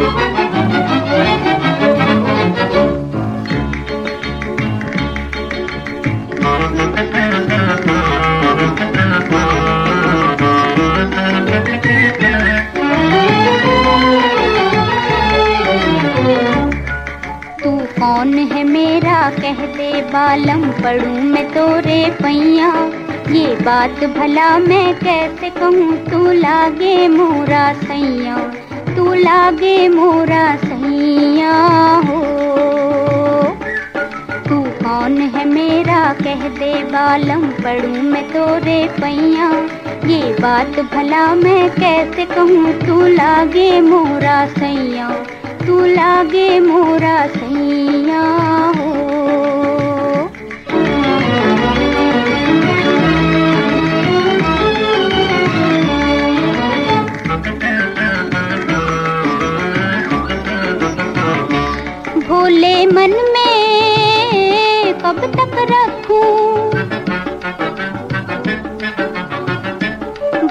तू कौन है मेरा? बालम, पढ़ू मैं तोरे पैया ये बात भला मैं कैसे कहूँ? तू लागे मोरा सैया। तू लागे मोरा सैया हो। तू कौन है मेरा? कह दे बालम, पढ़ू मैं तोरे पैया। ये बात भला मैं कैसे कहूँ? तू लागे मोरा सैया, तू लागे मोरा सैया। भोले मन में कब तक रखूँ?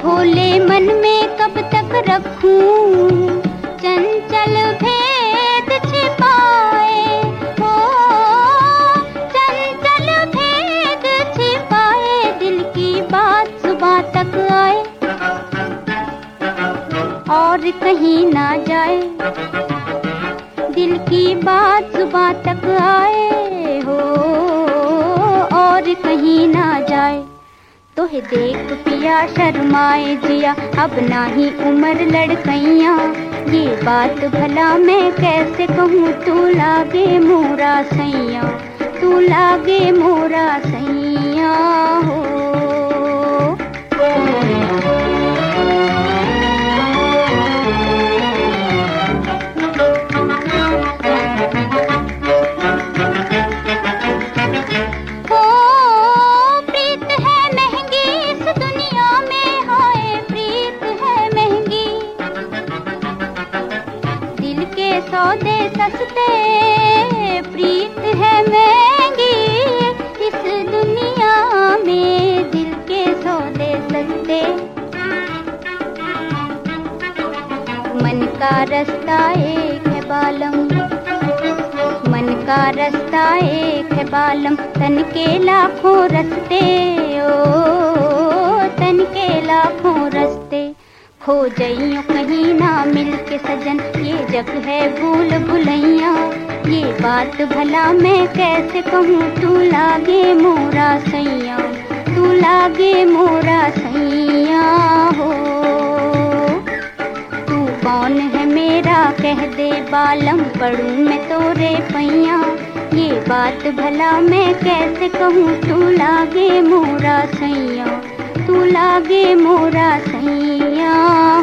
भोले मन में कब तक रखूँ? चंचल भेद छिपाए, हो चंचल भेद छिपाए, दिल की बात सुबह तक आए। और कहीं ना जाए दिल की बात सुबह तक आए हो, और कहीं ना जाए। तो है देख पिया शर्माए जिया, अब ना ही उम्र लड़कैया ये बात भला मैं कैसे कहूँ, तू लागे मोरा सैया, तू लागे मोरा सैया। सौदे सस्ते, प्रीत है महँगी। इस दुनिया में दिल के सौदे सस्ते। मन का रास्ता एक है बालम। मन का रास्ता एक है बालम। तन के लाखों रस्ते, ओ, तन के लाखों रस्ते। खो जइयो कहीं ना मिल के सजन। ये जग है भूल भुलैया, ये बात भला मैं कैसे कहूँ? तू लागे मोरा सैया, तू लागे मोरा सैया हो। तू कौन है मेरा? कह दे बालम, पढ़ूं मैं तोरे पैया। ये बात भला मैं कैसे कहूँ? तू लागे मोरा सैया लागे मोरा सैया।